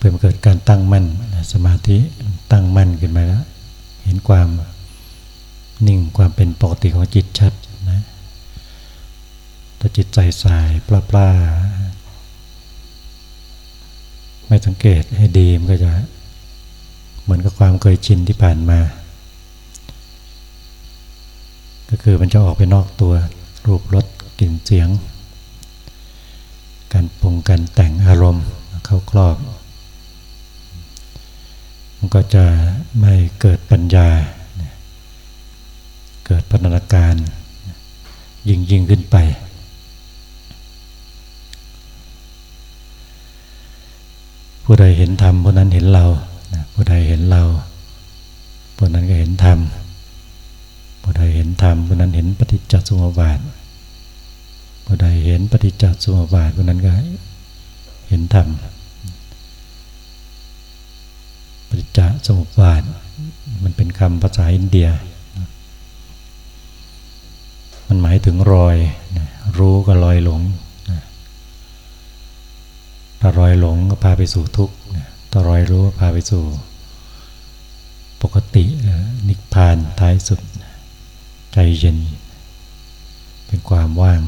เพื่อเกิดการตั้งมั่นสมาธิตั้งมั่นขึ้นมาแล้ว เห็นความนิ่งความเป็นปกติของจิตชัดนะถ้าจิตใจสายปลาปลาไม่สังเกตให้ดีมันก็จะเหมือนกับความเคยชินที่ผ่านมา ก็คือมันจะออกไปนอกตัวรูปรสกลิ่นเสียง การปรุงการแต่งอารมณ์เข้าครอบ มันก็จะไม่เกิดปัญญา เกิดพัฒนาการยิ่งยิ่งขึ้นไป ผู้ใดเห็นธรรมผู้นั้นเห็นเราผู้ใดเห็นเราผู้นั้นก็เห็นธรรมผู้ใดเห็นธรรมผู้นั้นเห็นปฏิจจสมุปบาทผู้ใดเห็นปฏิจจสมุปบาทผู้นั้นก็เห็นธรรม ปฏิจจสมุปบาท มันเป็นคำภาษาอินเดีย มันหมายถึงรอย รู้กับรอยหลงถ้ารอยหลงก็พาไปสู่ทุกข์ถ้ารอยรู้ก็พาไปสู่ ปกตินิพพานท้ายสุด ใจเย็น เป็นความว่าง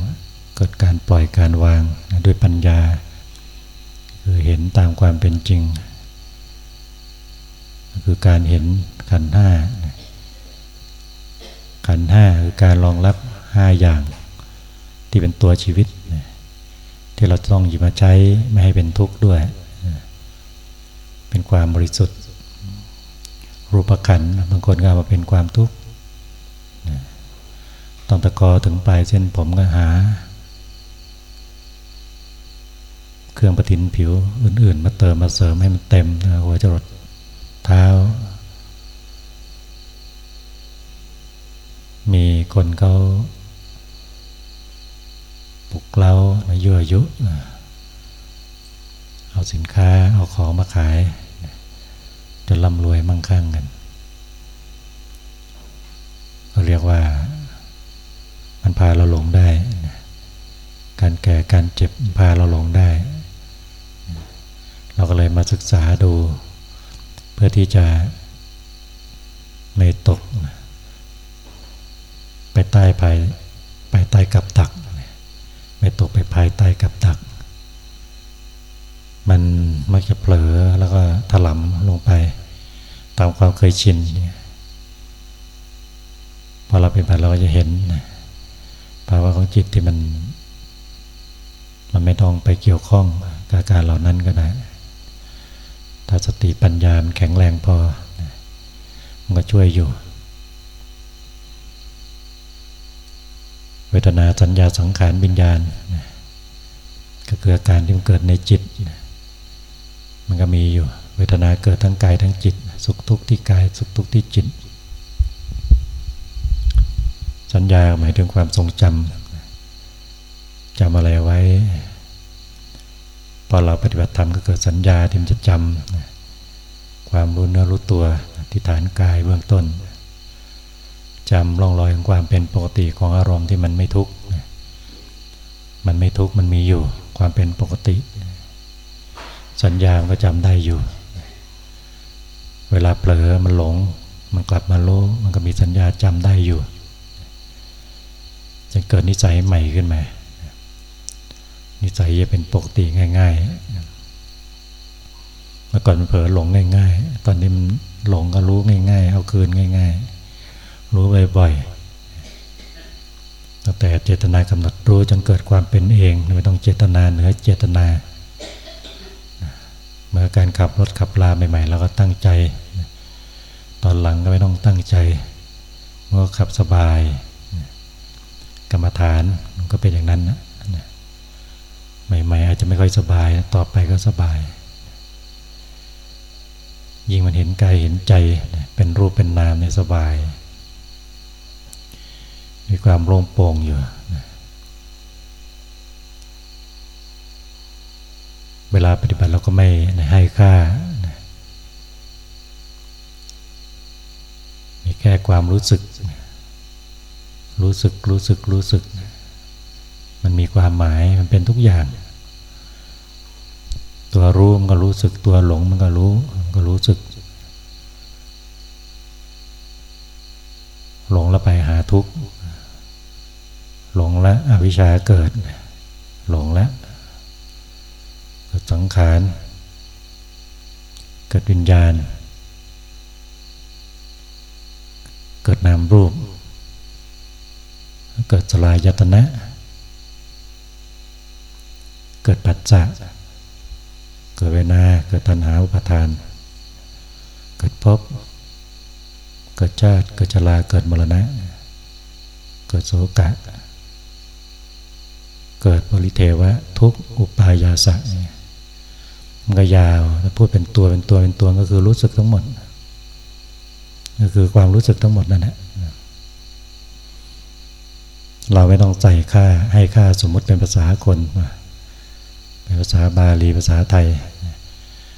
เกิดการปล่อยการวางด้วยปัญญา คือเห็นตามความเป็นจริง คือการเห็นขันห้าขันห้าคือการรองรับห้าอย่าง ที่เป็นตัวชีวิต ที่เราต้องหยิบมาใช้ไม่ให้เป็นทุกข์ด้วย เป็นความบริสุทธิ์ รูปขันบางคนก็มาเป็นความทุกข์ต้องตะกอถึงปลายเส้นผมก็หา เครื่องประทินผิวอื่น ๆ มาเติมมาเสริมให้มันเต็มหัวจรด เท้า มีคนเขาปลุกเล้ายั่วยุเอาสินค้าเอาของมาขายจะร่ำรวยมั่งคั่งกันก็เรียกว่ามันพาเราหลงได้ การแก่การเจ็บพาเราหลงได้ เราก็เลยมาศึกษาดู พื่อที่จะไม่ตก ไปใต้ภายไปใต้กับตัก ไม่ตกไปภายใต้กับดัก มันมักจะเผลอแล้วก็ถลำลงไป ตามความเคยชินพอเราเป็นผ่านเราก็จะเห็นภาวะของจิตที่มัน มันไม่ต้องไปเกี่ยวข้องกับการเหล่านั้นก็ได้ ถ้าสติปัญญามันแข็งแรงพอ มันก็ช่วยอยู่ เวทนาสัญญาสังขารวิญญาณ ก็คืออาการที่มันเกิดในจิต มันก็มีอยู่ เวทนาเกิดทั้งกายทั้งจิต สุขทุกข์ที่กาย สุขทุกข์ที่จิต สัญญาหมายถึงความทรงจำจำอะไรไว้ พอเราปฏิบัติธรรมก็เกิดสัญญาที่มันจะจำความรู้เนื้อรู้ตัวที่ฐานกายเบื้องต้นจำร่องรอยของความเป็นปกติของอารมณ์ที่มันไม่ทุกข์มันไม่ทุกข์มันมีอยู่ความเป็นปกติ สัญญามันก็จำได้อยู่ เวลาเผลอมันหลง มันกลับมาโลมันก็มีสัญญาจำได้อยู่จะเกิดนิสัยใหม่ขึ้นมา นิสัยจะเป็นปกติง่ายๆเมื่อก่อนเผลอหลงง่าย ๆ ตอนนี้มันหลงก็รู้ง่าย ๆ เอาคืนง่าย ๆ รู้บ่อยๆตั้งแต่เจตนากำหนดรู้จนเกิดความเป็นเองไม่ต้องเจตนาเหนือเจตนาเมื่อการขับรถขับลาใหม่ๆเราก็ตั้งใจ ตอนหลังก็ไม่ต้องตั้งใจเมื่อขับสบาย กรรมฐานมันก็เป็นอย่างนั้นนะ ใหม่ ๆ อาจจะไม่ค่อยสบาย ต่อไปก็สบาย ยิ่งมันเห็นกายเห็นใจเป็นรูปเป็นนามในสบาย มีความโล่งโปร่งอยู่ เวลาปฏิบัติเราก็ไม่ให้ค่ามีแค่ความรู้สึก รู้สึกรู้สึกรู้สึก มันมีความหมายมันเป็นทุกอย่าง ตัวรู้มันก็รู้สึกตัวหลงมันก็รู้มันก็รู้สึก หลงแล้วไปหาทุกข์หลงแล้วอวิชชาเกิด หลงแล้วเกิดสังขารเกิดวิญญาณ เกิดนามรูป เกิดสลายยตนะ เกิดปั จจะเกิดเวนาเกิดตัณหาอุปทาน เกิดภพเกิดชาติเกิดชราเกิดมรณะ เกิดโสกะ เกิดบริเทวะ ทุกอุปายาสะมันก็ยาวถ้าพูดเป็นตัวเป็นตัวเป็นตัวก็คือรู้สึกทั้งหมด ก็คือความรู้สึกทั้งหมดนั่นแหละเราไม่ต้องใส่ค่าให้ค่าสมมติเป็นภาษาคน เป็นภาษาบาลีภาษาไทย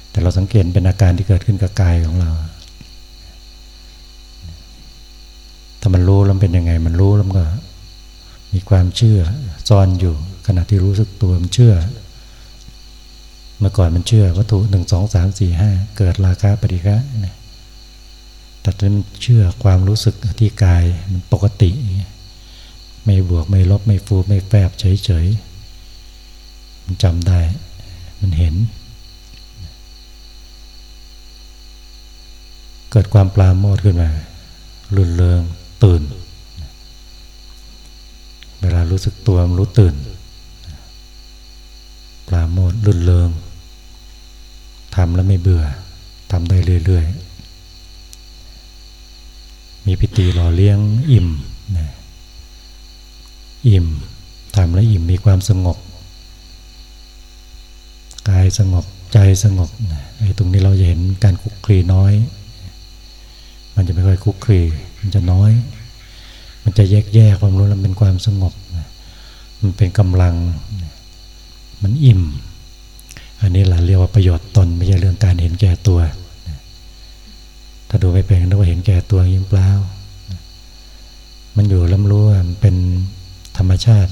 แต่เราสังเกตเป็นอาการที่เกิดขึ้นกับกายของเรา ถ้ามันรู้แล้วเป็นยังไง มันรู้แล้วมันก็ มีความเชื่อซ่อนอยู่ ขณะที่รู้สึกตัวมันเชื่อ เมื่อก่อนมันเชื่อวัตถุหนึ่งสองสามสี่ห้าเกิดราคาปฏิฆะแต่ตอนมันเชื่อความรู้สึกที่กายมันปกติ ไม่บวกไม่ลบไม่ฟูไม่แฝบเฉยๆ มันจำได้ มันเห็น เกิดความปลาโมดขึ้นมารุนเริงตื่น เวลารู้สึกตัวมันรู้ตื่นปราโมทรื่นเริงทำแล้วไม่เบื่อทำได้เรื่อยๆ มีพิธีหล่อเลี้ยงอิ่มนะอิ่มทำแล้วอิ่มมีความสงบ กายสงบใจสงบไอ้ตรงนี้เราจะเห็นการคุกคลีน้อย มันจะไม่ค่อยคุกคลีมันจะน้อย มันจะแยกแยกความรู้แล้วเป็นความสงบมันเป็นกำลังมันอิ่ม อันนี้แหละเรียกว่าประโยชน์ตนไม่ใช่เรื่องการเห็นแก่ตัว ถ้าดูไปเป็นนึกว่าเห็นแก่ตัวยิ่งเปล่ามันอยู่ล้ำรู้มันเป็นธรรมชาติ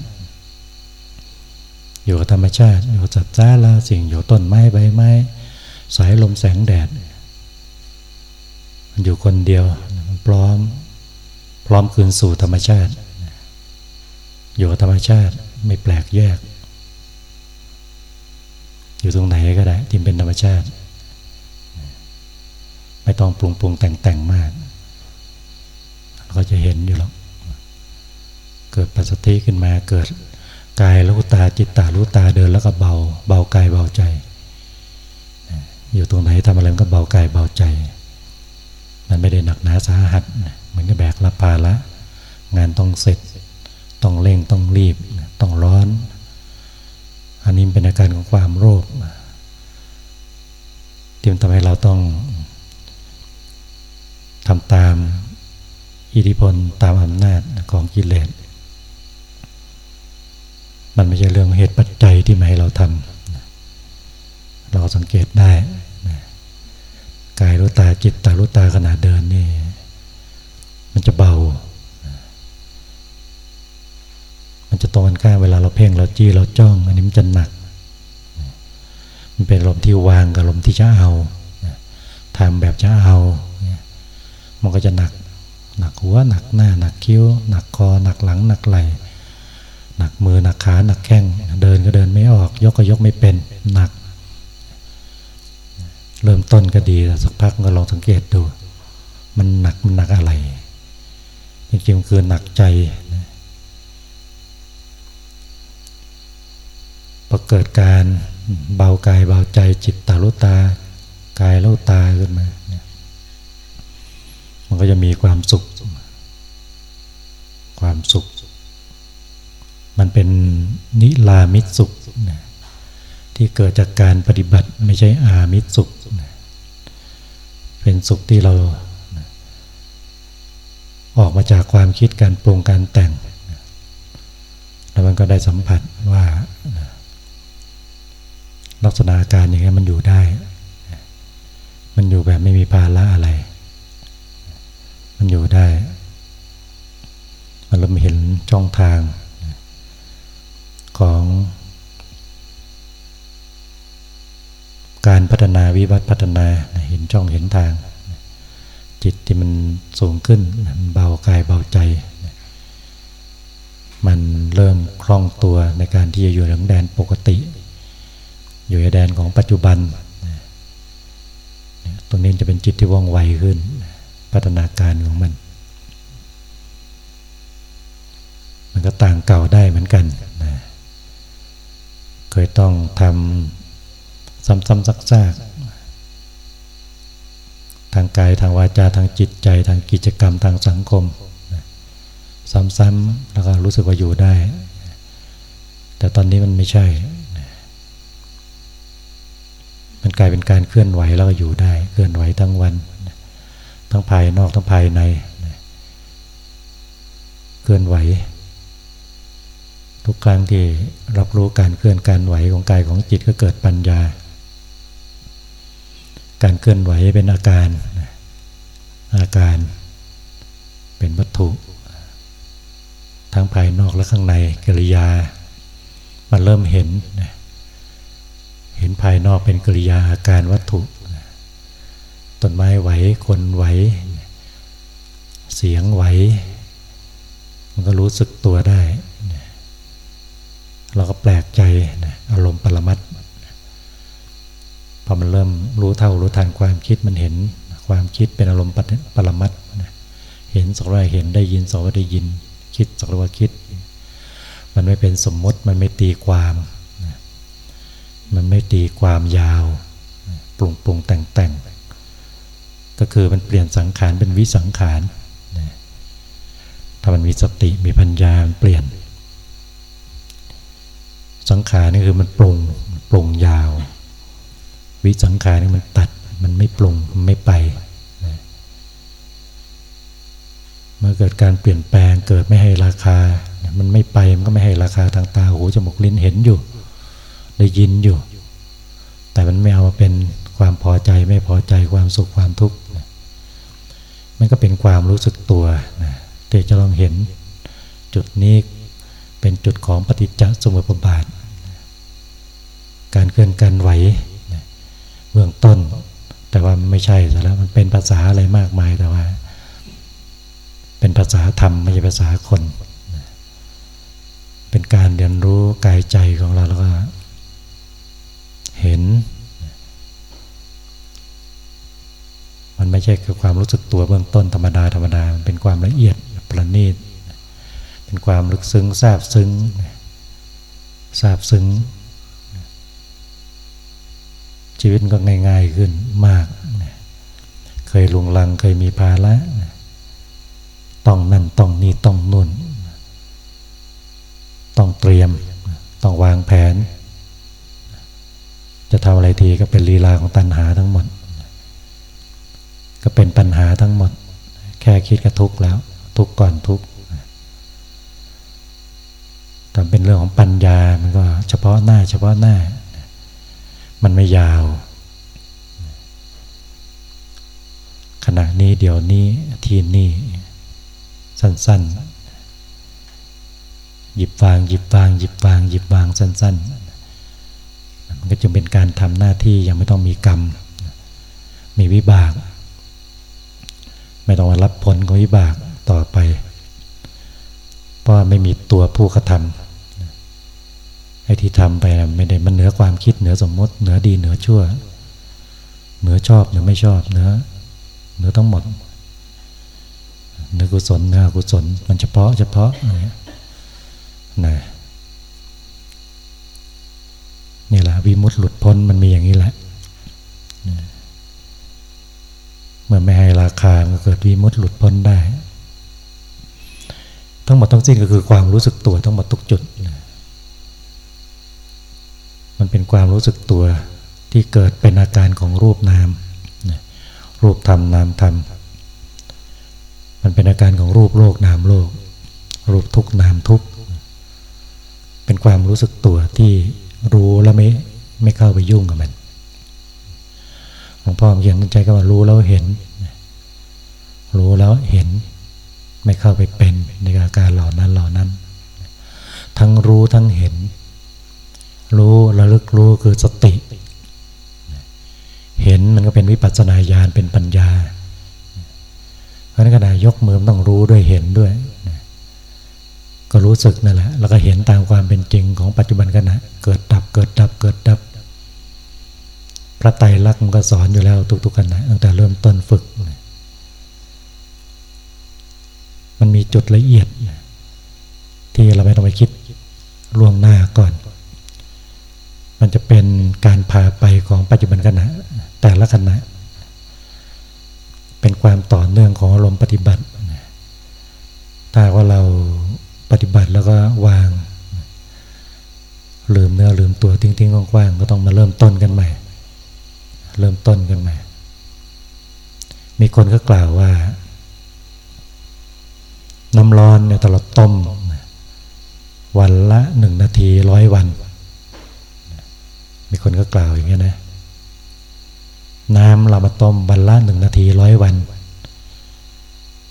อยู่กับธรรมชาติ อยู่กับสัตว์จ้าละสิ่งอยู่ต้นไม้ใบไม้สายลมแสงแดด มันอยู่คนเดียวมันพร้อม พร้อมคืนสู่ธรรมชาติ อยู่กับธรรมชาติไม่แปลกแยก อยู่ตรงไหนก็ได้ที่เป็นธรรมชาติ ไม่ต้องปรุงปรุงแต่งแต่งมากก็จะเห็นอยู่แล้วเกิดปัสสติขึ้นมาเกิด กายรู้ตาจิตตารู้ตาเดินแล้วก็เบา เบากายเบาใจ อยู่ตรงไหนทำอะไรมันก็เบากายเบาใจ มันไม่ได้หนักหนาสาหัสเหมือนกับแบกรับภาระงานต้องเสร็จ ต้องเร่งต้องรีบ ต้องร้อน อันนี้เป็นอาการของความโรคที่มันทำให้เราต้องทำตามอิทธิพลตามอำนาจของกิเลส มันไม่ใช่เรื่องเหตุปัจจัยที่มาให้เราทำเราสังเกตได้กายรู้ตาจิตตารู้ตาขณะเดินนี่ มันจะเบา มันจะตรงกันข้าเวลาเราเพ่งเราจี้เราจ้อง อันนี้มันจะหนัก มันเป็นลมที่วางกับลมที่จะเอาทำแบบจะเอา มันก็จะหนัก หนักหัวหนักหน้า หนักคิ้ว หนักคอหนักหลังหนักไหล่ หนักมือหนักขาหนักแข้งเดินก็เดินไม่ออก ยกก็ยกไม่เป็นหนัก เริ่มต้นก็ดีสักพักก็ลองสังเกตดู มันหนักมันหนักอะไรจริงๆคือหนักใจนะพอเกิดการเบากายเบาใจจิตตาลุตากายลุตาขึ้นมามันก็จะมีความสุข ความสุข มันเป็นนิลามิตสุขนะที่เกิดจากการปฏิบัติไม่ใช่อามิตสุขนะเป็นสุขที่เราออกมาจากความคิดการปรุงการแต่งแล้วมันก็ได้สัมผัสว่าลักษณะการอย่างนี้มันอยู่ได้ มันอยู่แบบไม่มีภาระอะไร มันอยู่ได้ มันเริ่มเห็นช่องทาง ของการพัฒนาวิวัฒพัฒนาเห็นช่องเห็นทาง จิตที่มันสูงขึ้นมันเบากายเบาใจ มันเริ่มคล่องตัวในการที่จะอยู่ในแดนปกติ อยู่ในแดนของปัจจุบัน ตรงนี้จะเป็นจิตที่ว่องไวขึ้น พัฒนาการของมัน มันก็ต่างเก่าได้เหมือนกันนะ เคยต้องทำซ้ำๆซักๆทางกายทางวาจาทางจิตใจ ทางกิจกรรมทางสังคม ซ้ำๆแล้วก็รู้สึกว่าอยู่ได้ แต่ตอนนี้มันไม่ใช่ มันกลายเป็นการเคลื่อนไหวแล้วก็อยู่ได้ เคลื่อนไหวทั้งวัน ทั้งภายนอกทั้งภายใน เคลื่อนไหว ทุกครั้งที่รับรู้การเคลื่อนการไหวของกายของจิตก็เกิดปัญญา การเคลื่อนไหวเป็นอาการ อาการเป็นวัตถุ ทั้งภายนอกและข้างในกิริยา มันเริ่มเห็น เห็นภายนอกเป็นกิริยาอาการวัตถุ ต้นไม้ไหว คนไหว เสียงไหว มันก็รู้สึกตัวได้ เราก็แปลกใจนะอารมณ์ปรมัตพอมันเริ่มรู้เท่ารู้ทันความคิดมันเห็นความคิดเป็นอารมณ์ปรมัตเห็นสักว่าเห็นได้ยินสักว่าได้ยิน คิดสักว่าคิด มันไม่เป็นสมมติมันไม่ตีความมันไม่ตีความยาวปรุงปรุงแต่งแต่งก็คือมันเปลี่ยนสังขารเป็นวิสังขารถ้ามันมีสติมีปัญญาเปลี่ยน สังขารนี่คือมันปรุงปรุงยาว วิสังขารนี่มันตัดมันไม่ปรุงมันไม่ไปเมื่อเกิดการเปลี่ยนแปลงเกิดไม่ให้ราคา มันไม่ไปมันก็ไม่ให้ราคาทางตาหูจมูกลิ้นเห็นอยู่ ได้ยินอยู่ แต่มันไม่เอามาเป็นความพอใจไม่พอใจความสุขความทุกข์มันก็เป็นความรู้สึกตัวนะที่จะลองเห็นจุดนี้ เป็นจุดของปฏิจจสมุปบาท การเคลื่อนการไหวเบื้องต้น แต่ว่าไม่ใช่แล้วมันเป็นภาษาอะไรมากมายแต่ว่า เป็นภาษาธรรมไม่ใช่ภาษาคน เป็นการเรียนรู้กายใจของเราแล้วก็เห็น มันไม่ใช่คือความรู้สึกตัวเบื้องต้นธรรมดาธรรมดามันเป็นความละเอียดประณีต เป็นความลึกซึ้งซาบซึ้งซาบซึ้ง ชีวิตก็ง่ายๆขึ้นมาก เคยลุงลังเคยมีภาระต้องนั่นต้องนี่ต้องนุ่น ต้องเตรียม ต้องวางแผน จะทำอะไรทีก็เป็นลีลาของตัณหาทั้งหมด ก็เป็นปัญหาทั้งหมด แค่คิดก็ทุกข์แล้ว ทุกข์ก่อนทุกข์ แต่เป็นเรื่องของปัญญา มันก็เฉพาะหน้า เฉพาะหน้า มันไม่ยาว ขณะนี้เดี๋ยวนี้ทีนี้สั้น ๆ หยิบวาง หยิบวาง หยิบวาง หยิบวางสั้น ๆ มันก็จึงเป็นการทำหน้าที่ยังไม่ต้องมีกรรม มีวิบาก ไม่ต้องรับผลของวิบากต่อไป เพราะไม่มีตัวผู้กระทำ ที่ทำไปไม่ได้มันเหนือความคิดเหนือสมมติ เหนือดีเหนือชั่ว เหนือชอบเหนือไม่ชอบเหนือเหนือทั้งหมดเหนือกุศลเหนือกุศลมันเฉพาะเฉพาะนะนี่แหละวิมุตติหลุดพ้นมันมีอย่างนี้แหละเมื่อไม่ให้ราคาก็เกิดวิมุตติหลุดพ้นได้ ทั้งหมดทั้งสิ้นก็คือความรู้สึกตัวทั้งหมดทุกจุดนะ มันเป็นความรู้สึกตัวที่เกิดเป็นอาการของรูปนามรูปธรรมนามธรรม มันเป็นอาการของรูปโลกนามโลก รูปทุกนามทุกเป็นความรู้สึกตัวที่รู้แล้วไม่ไม่เข้าไปยุ่งกับมันหลวงพ่อเขียนตั้งใจก็ว่ารู้แล้วเห็น รู้แล้วเห็น ไม่เข้าไปเป็นในอาการเหล่านั้นเหล่านั้น ทั้งรู้ทั้งเห็น รู้ระลึกรู้คือสติ เห็นมันก็เป็นวิปัสสนาญาณเป็นปัญญา เพราะนั้นขณะยกมือต้องรู้ด้วยเห็นด้วย ก็รู้สึกนั่นแหละ แล้วก็เห็นตามความเป็นจริงของปัจจุบันขณะเกิดดับเกิดดับเกิดดับ พระไตรลักษณ์มันก็สอนอยู่แล้วทุกๆขณะตั้งแต่เริ่มต้นฝึก มันมีจุดละเอียด ที่เราไม่ต้องไปคิดล่วงหน้าก่อน มันจะเป็นการพาไปของปัจจุบันขณะแต่ละขณะ เป็นความต่อเนื่องของอารมณ์ปฏิบัติถ้าว่าเราปฏิบัติแล้วก็วาง ลืมเนื้อลืมตัวทิ้งๆกว้างๆก็ต้องมาเริ่มต้นกันใหม่ เริ่มต้นกันใหม่ มีคนก็กล่าวว่า น้ำร้อนเนี่ยตลอดต้ม วันละหนึ่งนาทีร้อยวัน มีคนก็กล่าวอย่างนี้นะ น้ำเรามาต้มวันละหนึ่งนาทีร้อยวัน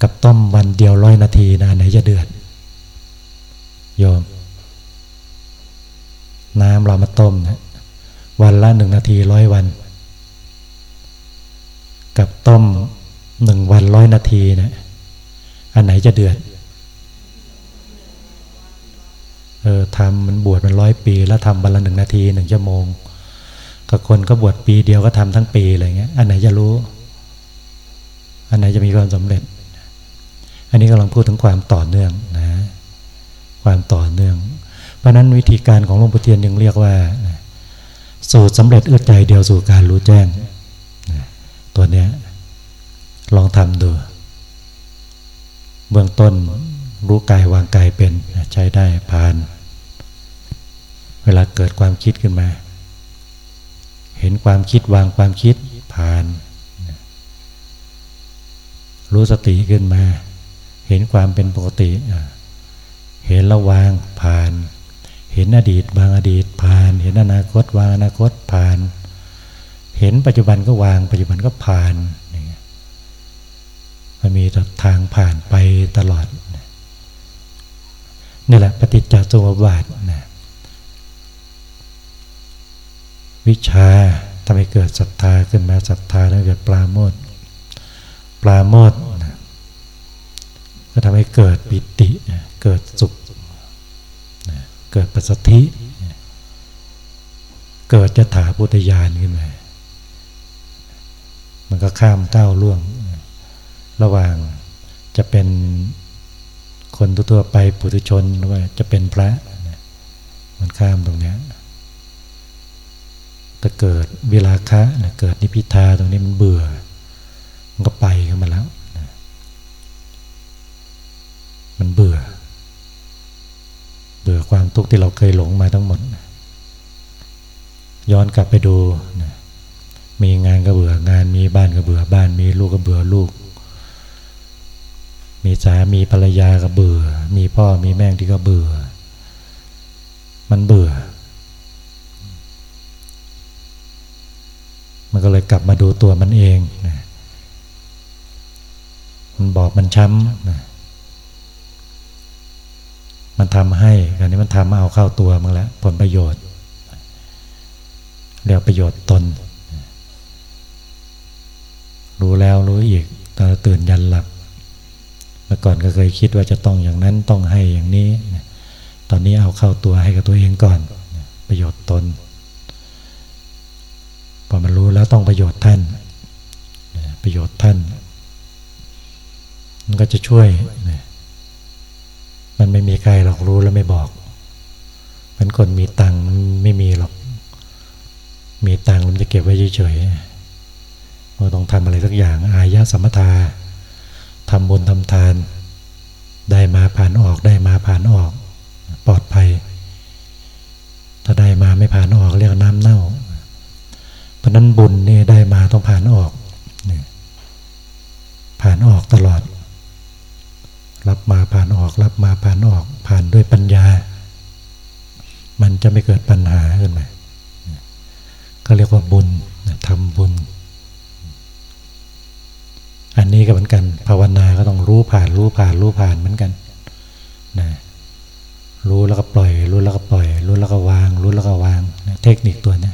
กับต้มวันเดียวร้อยนาทีนะไหนจะเดือดโยม น้ำเรามาต้มนะวันละหนึ่งนาทีร้อยวัน กับต้มหนึ่งวันร้อยนาทีนะอันไหนจะเดือดเออทำมันบวชมันร้อยปี แล้วทำวันละหนึ่งนาทีหนึ่งชั่วโมง กับคนก็บวชปีเดียวก็ทำทั้งปีอะไรเงี้ย อันไหนจะรู้ อันไหนจะมีความสำเร็จ อันนี้กำลังพูดถึงความต่อเนื่องนะ ความต่อเนื่อง เพราะนั้นวิธีการของหลวงปู่เทียนยังเรียกว่าสูตรสำเร็จเอื้อใจเดียวสู่การรู้แจ้ง ตัวเนี้ยลองทำดู เบื้องต้นรู้กายวางกายเป็นใช้ได้ผ่าน เวลาเกิดความคิดขึ้นมา เห็นความคิดวางความคิดผ่าน รู้สติขึ้นมา เห็นความเป็นปกติ เห็นระวางผ่าน เห็นอดีตวางอดีตผ่าน เห็นอนาคตวางอนาคตผ่าน เห็นปัจจุบันก็วางปัจจุบันก็ผ่านมันมีทางผ่านไปตลอดนี่แหละปฏิจจสมุปบาทนะ วิชาทำให้เกิดศรัทธาขึ้นมาศรัทธาแล้วเกิดปลาโมดปลาโมดก็ทำให้เกิดปิติเกิดสุขเกิดปัสสธิ เกิดจะถาพุทธญาณขึ้นมามันก็ข้ามเก้าล่วง ระหว่างจะเป็นคนทั่วไปปุถุชนหรือว่าจะเป็นพระ มันข้ามตรงนี้ ถ้าเกิดเวลาคะเกิดนิพิทาตรงนี้มันเบื่อ มันก็ไปขึ้นมาแล้วมันเบื่อ เบื่อความทุกข์ที่เราเคยหลงมาทั้งหมดย้อนกลับไปดูมีงานก็เบื่องาน มีบ้านก็เบื่อบ้าน มีลูกก็เบื่อลูก มีสามีภรรยาก็เบื่อ มีพ่อมีแม่ที่ก็เบื่อ มันเบื่อ มัน ก็เลยกลับมาดูตัวมันเองนะมันบอกมันช้ำนะมันทำให้การนี้มันทำมาเอาเข้าตัวมันแล้วผลประโยชน์เรียกประโยชน์ตน รู้แล้วรู้อีกตอนตื่นยันหลับ เมื่อก่อนก็เคยคิดว่าจะต้องอย่างนั้นต้องให้อย่างนี้ ตอนนี้เอาเข้าตัวให้กับตัวเองก่อน ประโยชน์ตน พอมันรู้แล้วต้องประโยชน์ท่าน ประโยชน์ท่าน มันก็จะช่วย มันไม่มีใครหรอกรู้แล้วไม่บอก มันคนมีตังค์ไม่มีหรอก มีตังค์มันจะเก็บไว้เฉยๆเราต้องทำอะไรสักอย่าง อายะสมถาทำบุญทำทาน ได้มาผ่านออกได้มาผ่านออก ปลอดภัย ถ้าได้มาไม่ผ่านออกเรียกน้ำเน่า เพราะนั้นบุญนี่ได้มาต้องผ่านออก ผ่านออกตลอด รับมาผ่านออก รับมาผ่านออก ผ่านด้วยปัญญา มันจะไม่เกิดปัญหาขึ้นมาก็เรียกว่าบุญทำบุญ อันนี้ก็เหมือนกัน ภาวนาก็ต้องรู้ผ่านรู้ผ่านรู้ผ่านเหมือนกันนะรู้แล้วก็ปล่อย รู้แล้วก็ปล่อย รู้แล้วก็วาง รู้แล้วก็วางนะเทคนิคตัวนี้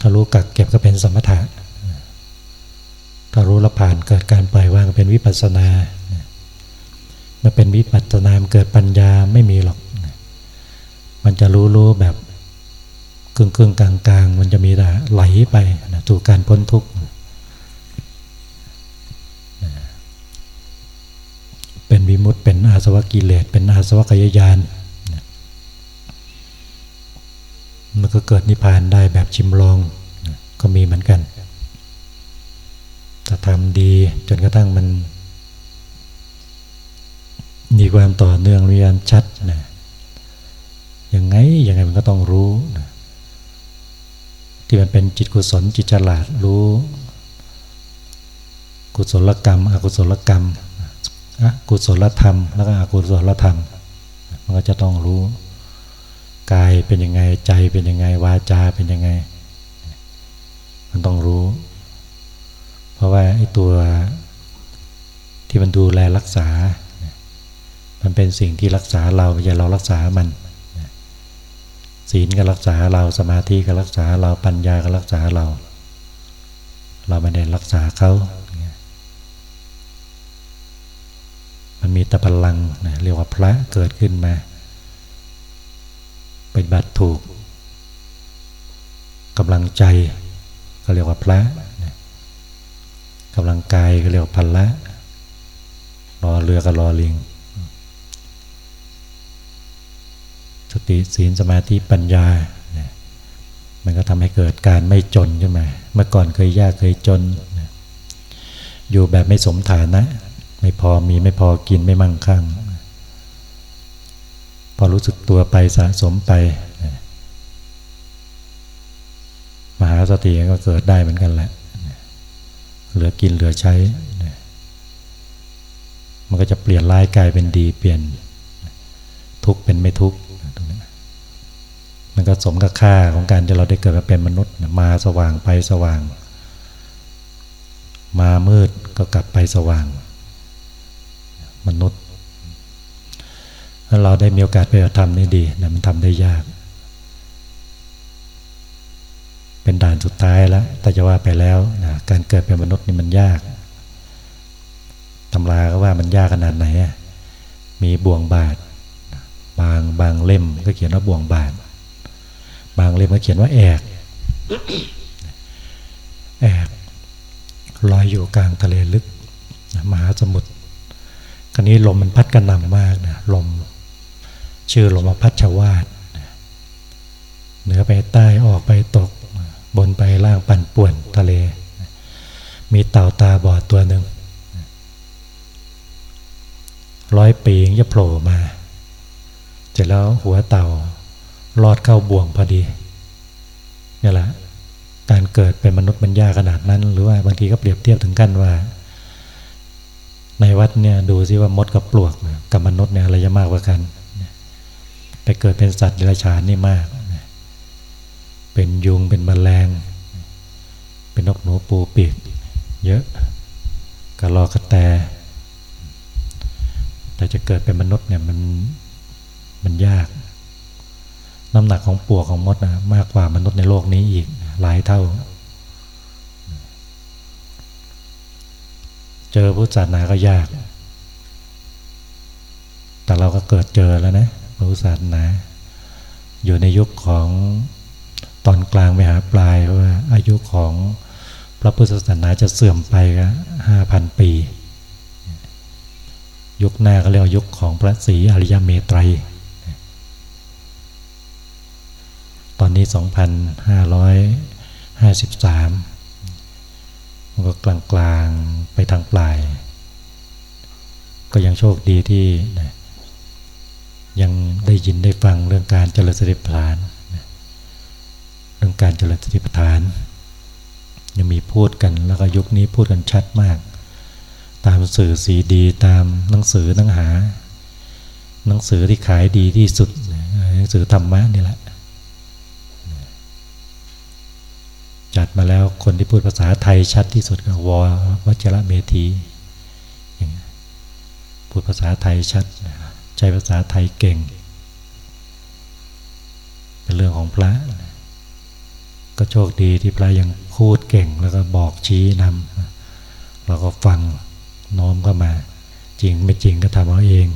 ถ้ารู้รู้กักเก็บก็เป็นสมถะถ้ารู้ละผ่านเกิดการปล่อยวางก็เป็นวิปัสสนาเมื่อเป็นวิปัสสนาเกิดปัญญาไม่มีหรอก มันจะรู้รู้แบบกึ่งกึ่งกลางกลางมันจะมีแต่ไหลไปนะสู่การพ้นทุกข์เป็นวิมุตเป็นอาสวะกิเลสเป็นอาสวะกายญาณ มันก็เกิดนิพพานได้แบบชิมลองก็มีเหมือนกันถ้าทำดีจนกระทั่งมัน มีความต่อเนื่องเรียนชัดนะยังไงยังไงมันก็ต้องรู้นะที่มันเป็นจิตกุศลจิตฉลาดรู้ กุศลกรรม อกุศลกรรมอกุศลธรรม แล้วก็อกุศลธรรม มันก็จะต้องรู้ กายเป็นยังไงใจเป็นยังไงวาจาเป็นยังไง มันต้องรู้ เพราะว่าไอ้ตัวที่มันดูแลรักษา มันเป็นสิ่งที่รักษาเราไม่ใช่เรารักษามันศีลก็รักษาเราสมาธิก็รักษาเราปัญญาก็รักษาเรา เราไม่ได้รักษาเขา มันมีตะพลังนะเรียกว่าพระเกิดขึ้นมา ป็นบัตรถูกกำลังใจก็เรียกว่าพระกำลังกายก็เรียกว่าพันละรอเรือก็รอลิง สติศีลสมาธิปัญญา มันก็ทำให้เกิดการไม่จนขึ้นมา เมื่อก่อนเคยยากเคยจน อยู่แบบไม่สมฐานะ ไม่พอมีไม่พอกินไม่มั่งคั่ง พอรู้สึกตัวไปสะสมไป มหาสติก็เกิดได้เหมือนกันแหละ เหลือกินเหลือใช้ มันก็จะเปลี่ยนร้ายกลายเป็นดี เปลี่ยนทุกข์เป็นไม่ทุกข์มันก็สมกับค่าของการที่เราได้เกิดมาเป็นมนุษย์ มาสว่างไปสว่าง มามืดก็กลับไปสว่าง มนุษย์ ถ้าเราได้มีโอกาสไปทำนี่ดีนะมันทำได้ยาก เป็นด่านสุดท้ายแล้วแต่จะว่าไปแล้วนะการเกิดเป็นมนุษย์นี่มันยากตำราก็ว่ามันยากขนาดไหน มีบ่วงบาท บางบางเล่มก็เขียนว่าบ่วงบาท บางเล่มก็เขียนว่าแอกแอกลอยอยู่กลางทะเลลึกมหาสมุทรคราวนี้ลมมันพัดกระหน่ำมากนะลม ชื่อหลว่าพัชวาดเหนือไปใต้ออกไปตกบนไปล่างปั่นป่วนทะเล มีเต่าตาบอดตัวหนึ่งร้อยปีจะโผล่มา เสร็จแล้วหัวเต่ารอดเข้าบ่วงพอดีนี่แหละการเกิดเป็นมนุษย์มันยากขนาดนั้น หรือว่าบางทีก็เปรียบเทียบถึงกันว่า ในวัดเนี่ยดูซิว่ามดกับปลวกกับมนุษย์เนี่ยอะไรจะมากกว่ากัน ไปเกิดเป็นสัตว์เดรัจฉานนี่มาก เป็นยุงเป็นแมลง เป็นนกหนูปูปีกเยอะกระรอกระแต แต่จะเกิดเป็นมนุษย์เนี่ยมันมันยาก น้ำหนักของปวกของมดนะมากกว่ามนุษย์ในโลกนี้อีกหลายเท่า เจอพุทธศาสนาก็ยาก แต่เราก็เกิดเจอแล้วนะ พระพุทธศาสนา อยู่ในยุคของตอนกลางไปหาปลายว่าอายุของพระพุทธศาสนาจะเสื่อมไปก็ห้าพันปี ยุคหน้าก็เรียกยุคของพระศรีอริยเมตไตรตอนนี้ 2,553 มันก็กลางๆ ไปทางปลาย ก็ยังโชคดีที่นะ ยังได้ยินได้ฟังเรื่องการเจริญสติปัฏฐาน เรื่องการเจริญสติปัฏฐาน ยังมีพูดกันแล้วก็ยุคนี้พูดกันชัดมาก ตามสื่อสีดีตามหนังสือหนังหา หนังสือที่ขายดีที่สุดหนังสือธรรมะนี่แหละจัดมาแล้วคนที่พูดภาษาไทยชัดที่สุดก็ววัชระเมธีพูดภาษาไทยชัด ใช้ภาษาไทยเก่ง เป็นเรื่องของพระ ก็โชคดีที่พระยังพูดเก่งแล้วก็บอกชี้นำเราก็ฟังน้อมเข้ามา จริงไม่จริงก็ทำเอาเอง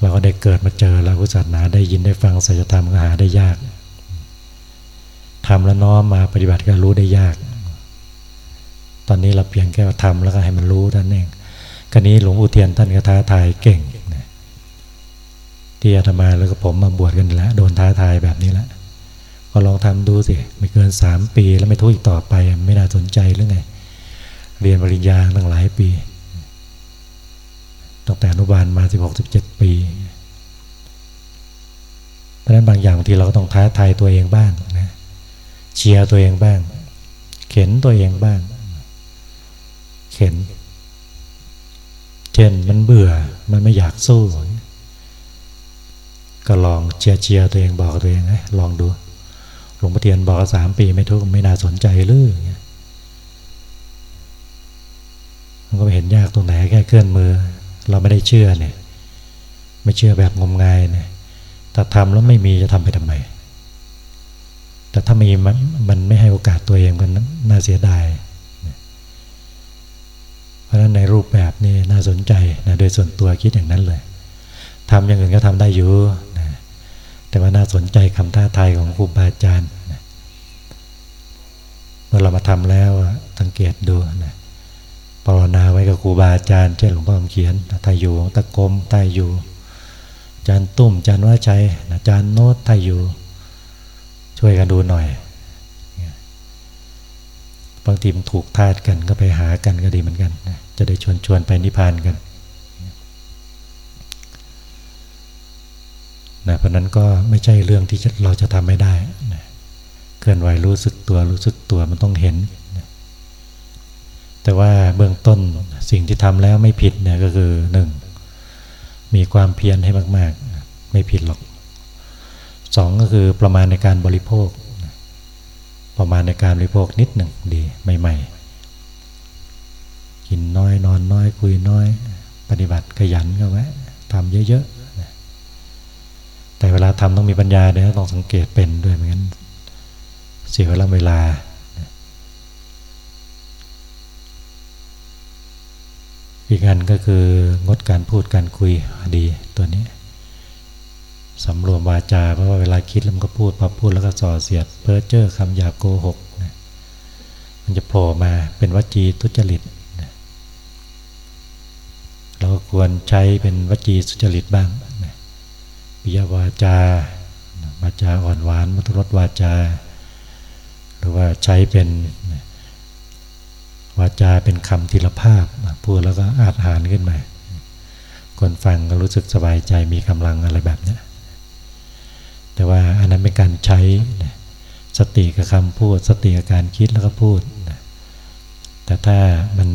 เราก็ได้เกิดมาเจอแล้วพุทธศาสนาได้ยินได้ฟังสัจธรรมก็หาได้ยากทำแล้วน้อมมาปฏิบัติก็รู้ได้ยาก ตอนนี้เราเพียงแค่ทำแล้วก็ให้มันรู้ท่านเองกรนี้หลวงปู่เทียนท่านก็ท้าทายเก่งนะที่อาตมาแล้วก็ผมมาบวชกันแล้วโดนท้าทายแบบนี้แล้วก็ลองทำดูสิไม่เกินสามปีแล้วไม่ทุกอีกต่อไป ไม่น่าสนใจหรือไง เรียนปริญญาตั้งหลายปีตั้งแต่อนุบาลมาสิบหกสิบเจ็ดปีเพราะนั้นบางอย่างที่เราก็ต้องท้าทายตัวเองบ้างนะเชียร์ตัวเองบ้าง เข็นตัวเองบ้าง เข็น เช่นมันเบื่อมันไม่อยากสู้ ก็ลองเชียร์เชียตัวเองบอกตัวเองนะลองดูหลวงพ่อเทียนบอกสามปีไม่ทุกไม่น่าสนใจเลยมันก็ไม่เห็นยากตรงไหนแค่เคลื่อนมือ เราไม่ได้เชื่อเนี่ย ไม่เชื่อแบบงมงายเนี่ยแต่ทำแล้วไม่มีจะทำไปทำไม แต่ถ้ามีมันมันไม่ให้โอกาสตัวเองมันน่าเสียดาย ราะฉะนั้นในรูปแบบนี้น่าสนใจนะโดยส่วนตัวคิดอย่างนั้นเลยทำอย่างอื่นก็ทำได้อยู่นะแต่ว่าน่าสนใจคำท้าทายของครูบาอาจารย์นะเมื่อเรามาทำแล้วสังเกตดูนะปรนาไว้กับครูบาอาจารย์เช่นหลวงพ่อเขียนไทยอยู่ตะกรมไทยอยู่อาจารย์ตุ้มอาจารย์ว่าชัยอาจารย์โน้ตไทยอยู่ ช่วยกันดูหน่อย บางทีมถูกทาดกันก็ไปหากันก็ดีเหมือนกันนะจะได้ชวนชวนไปนิพพานกันนะเพราะนั้นก็ไม่ใช่เรื่องที่เราจะทำไม่ได้นะเคลื่อนไหวรู้สึกตัวรู้สึกตัวมันต้องเห็นนะแต่ว่าเบื้องต้นสิ่งที่ทำแล้วไม่ผิดเนี่ยก็คือหนึ่งมีความเพียรให้มาก ๆ ไม่ผิดหรอกสองก็คือประมาณในการบริโภค ประมาณในการบริโภคนิดหนึ่งดีใหม่ ๆ กินน้อยนอนน้อยคุยน้อย ปฏิบัติขยันก็ไว้ทำเยอะๆ แต่เวลาทำต้องมีปัญญาเนี่ยต้องสังเกตเป็นด้วยเหมือนกันเสียเวลาเวลาอีกอันก็คืองดการพูดการคุยดีตัวนี้ สำรวมวาจา เพราะว่าเวลาคิดแล้วมันก็พูดพอพูดแล้วก็ส่อเสียด เพ้อเจ้อคำหยาบโกหกนะมันจะโผล่มาเป็นวจีทุจริตนะเราก็ควรใช้เป็นวจีสุจริตบ้างนะปิยวาจาวาจาอ่อนหวานมัทรสวาจา หรือว่าใช้เป็นวาจาเป็นคำทิลภาพพูดแล้วก็อาจหานขึ้นมาคนฟังก็รู้สึกสบายใจมีกำลังอะไรแบบนี้ แต่ว่าอันนั้นเป็นการใช้สติกับคำพูด สติกับการคิดแล้วก็พูดแต่ถ้ามัน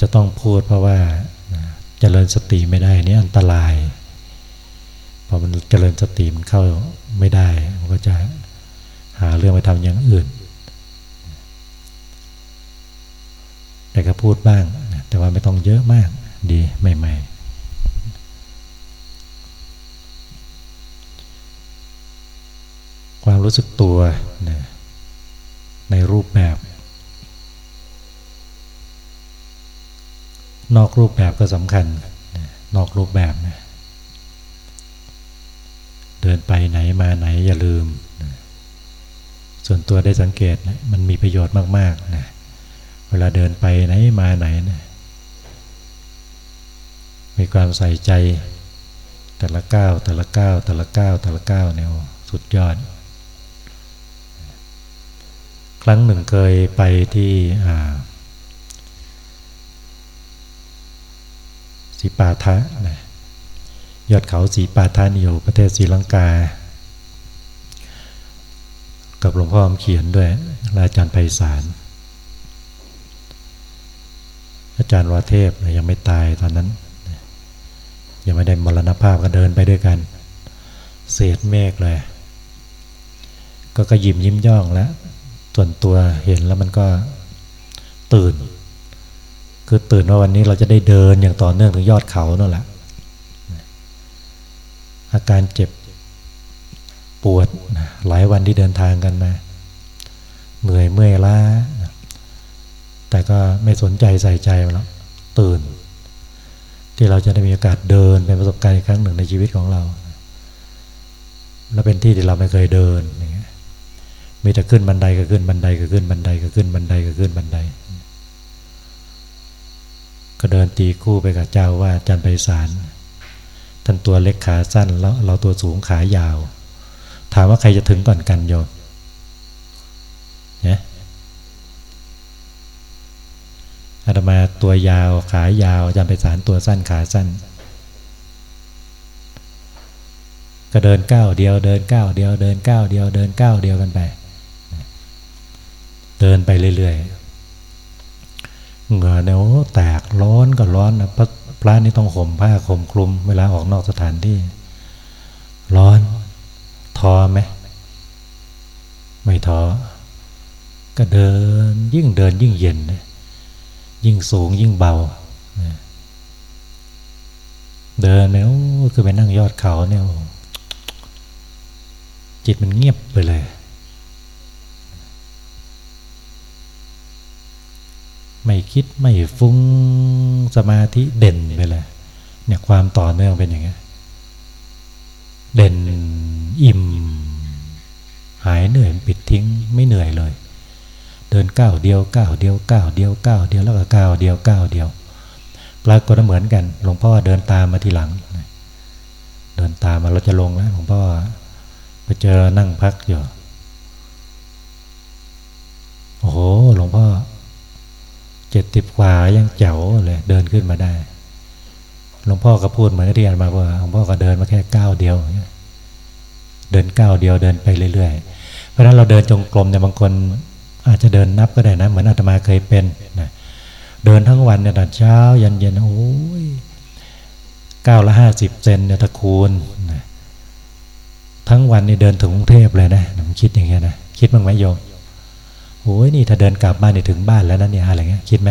จะต้องพูดเพราะว่าเจริญสติไม่ได้นี่อันตรายพอมันเจริญสติมันเข้าไม่ได้มันก็จะหาเรื่องไปทำอย่างอื่น แต่ก็พูดบ้าง แต่ว่าไม่ต้องเยอะมากดีใหม่ ๆ ความรู้สึกตัวในรูปแบบ นอกรูปแบบก็สำคัญนอกรูปแบบนะเดินไปไหนมาไหนอย่าลืมส่วนตัวได้สังเกตนะมันมีประโยชน์มากๆนะเวลาเดินไปไหนมาไหนนะมีความใส่ใจแต่ละก้าวแต่ละก้าวแต่ละก้าวแต่ละก้าวเนี่ยสุดยอด ครั้งหนึ่งเคยไปที่สิปาทะนะยอดเขาสีปาทานิโยประเทศศรีลังกา กับหลวงพ่อเขียนด้วยอาจารย์ไพศาลอาจารย์วาเทพยังไม่ตายตอนนั้น ยังไม่ได้มรณภาพก็เดินไปด้วยกัน เศษเมฆเลย ก็กระยิมยิ้มย่องแล้ว ส่วนตัวเห็นแล้วมันก็ตื่น คือตื่นว่าวันนี้เราจะได้เดินอย่างต่อเนื่องถึงยอดเขานั่นแหละอาการเจ็บปวดหลายวันที่เดินทางกันมา เหนื่อยเมื่อยล้า แต่ก็ไม่สนใจใส่ใจแล้วตื่น ที่เราจะได้มีโอกาสเดินเป็นประสบการณ์อีกครั้งหนึ่งในชีวิตของเรา และเป็นที่ที่เราไม่เคยเดิน มีแต่ขึ้นบันไดก็ขึ้นบันไดก็ขึ้นบันไดก็ขึ้นบันไดก็ขึ้นบันได ก็เดินตีคู่ไปกับเจ้าว่าจันไปสารท่านตัวเล็กขาสั้นแล้วเราตัวสูงขายาว ถามว่าใครจะถึงก่อนกันโยมเนี่ยอาตมาตัวยาวขายาวจำไปสารตัวสั้นขาสั้นก็เดินก้าวเดียวเดินก้าวเดียวเดินก้าวเดียวเดินก้าวเดียวกันไป เดินไปเรื่อยๆเหงื่อเนี่ยโอ้แตกร้อนก็ร้อนนะพระพระนี่ต้องห่มผ้าห่มคลุม เวลาออกนอกสถานที่ ร้อนทอไหมไม่ท้อก็เดินยิ่งเดินยิ่งเย็น ยิ่งสูงยิ่งเบา เดินไปโอ้คือไปนั่งยอดเขาเนี่ยจิตมันเงียบไปเลย ไม่คิดไม่ฟุ้งสมาธิเด่นไปเลยเนี่ยความต่อเนื่องเป็นอย่างนี้เด่นอิ่ม หายเหนื่อยปิดทิ้งไม่เหนื่อยเลย เดินก้าวเดียวก้าวเดียวก้าวเดียวก้าวเดียวแล้วก็ก้าวเดียวก้าวเดียวปรากฏเหมือนกัน หลวงพ่อเดินตามมาทีหลัง เดินตามมาเราจะลงแล้วหลวงพ่อไปเจอนั่งพักอยู่โอ้โหหลวงพ่อ เจ็ดติบกว่ายังเจ๋วเลยเดินขึ้นมาได้ หลวงพ่อก็พูดเหมือนที่อ่านมาว่าหลวงพ่อก็เดินมาแค่ก้าวเดียว เดินก้าวเดียวเดินไปเรื่อยๆ เพราะฉะนั้นเราเดินจงกรมเนี่ยบางคนอาจจะเดินนับก็ได้นะ เหมือนอาตมาเคยเป็นนะเดินทั้งวันเนี่ยตอนเช้ายันเย็นโอ้ยเก้าละห้าสิบเซนเนี่ยตะคูณนะทั้งวันนี่เดินถึงกรุงเทพเลยนะผมคิดอย่างเงี้ยนะคิดบ้างไหมโยม โอ้ยนี่ถ้าเดินกลับบ้านนี่ถึงบ้านแล้วนะเนี่ยอะไรเงี้ยคิดไหม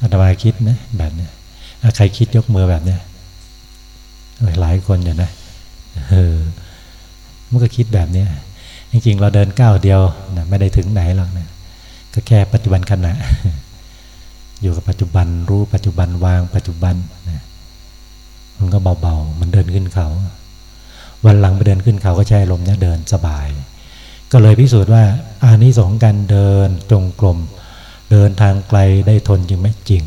อาตมาคิดนะแบบเนี้ยใครคิดยกมือแบบเนี้ยหลายคนอยู่นะเออมันก็คิดแบบเนี้ยจริงๆ เราเดินก้าวเดียวนะไม่ได้ถึงไหนหรอกนะก็แค่ปัจจุบันขณะอยู่กับปัจจุบันรู้ปัจจุบันวางปัจจุบันนะมันก็เบาๆมันเดินขึ้นเขา วันหลังไปเดินขึ้นเขาก็ใช้ลมเนี่ยเดินสบาย ก็เลยพิสูจน์ว่าอานิสงส์การเดินจงกรมเดินทางไกลได้ทนจริงไหมจริง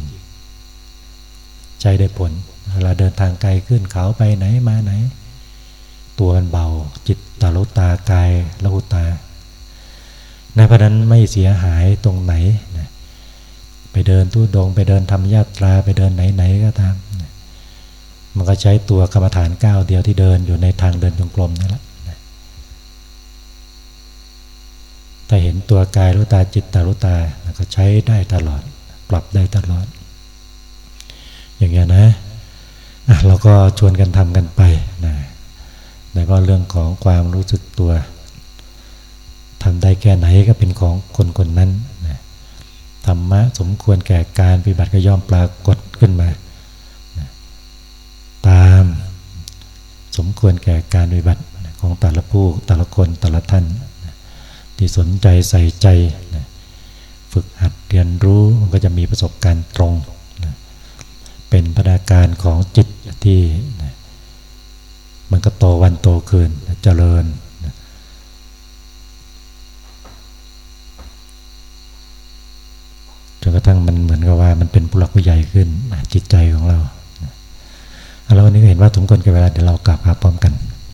ใจได้ผลเวลาเดินทางไกลขึ้นเขาไปไหนมาไหน ตัวมันเบาจิตตาลุตากายละหุตาในเพราะนั้นไม่เสียหายตรงไหนนะไปเดินตู้ดง ไปเดินทำญาตราไปเดินไหนๆก็ตามนะมันก็ใช้ตัวกรรมฐานก้าวเดียวที่เดินอยู่ในทางเดินจงกรมนั่นแหละ ถ้าเห็นตัวกายรู้ตาจิตตารู้ตาก็ใช้ได้ตลอด ปรับได้ตลอด อย่างเงี้ยนะะเราก็ชวนกันทำกันไปนะแต่ก็เรื่องของความรู้สึกตัวทำได้แค่ไหนก็เป็นของคนคนนั้นนะธรรมะสมควรแก่การปฏิบัติก็ย่อมปรากฏขึ้นมานะตามสมควรแก่การปฏิบัติของแต่ละผู้แต่ละคนแต่ละท่าน ที่สนใจใส่ใจนะฝึกหัดเรียนรู้มันก็จะมีประสบการณ์ตรงเป็นพัฒนาการของจิตที่มันก็โตวันโตคืนเจริญจนกระทั่งมันเหมือนกับว่ามันเป็นผู้หลักผู้ใหญ่ขึ้นจิตใจของเราแล้ววันนี้ก็เห็นว่าสมควรกับเวลาเดี๋ยวเรากลับมาพร้อมกัน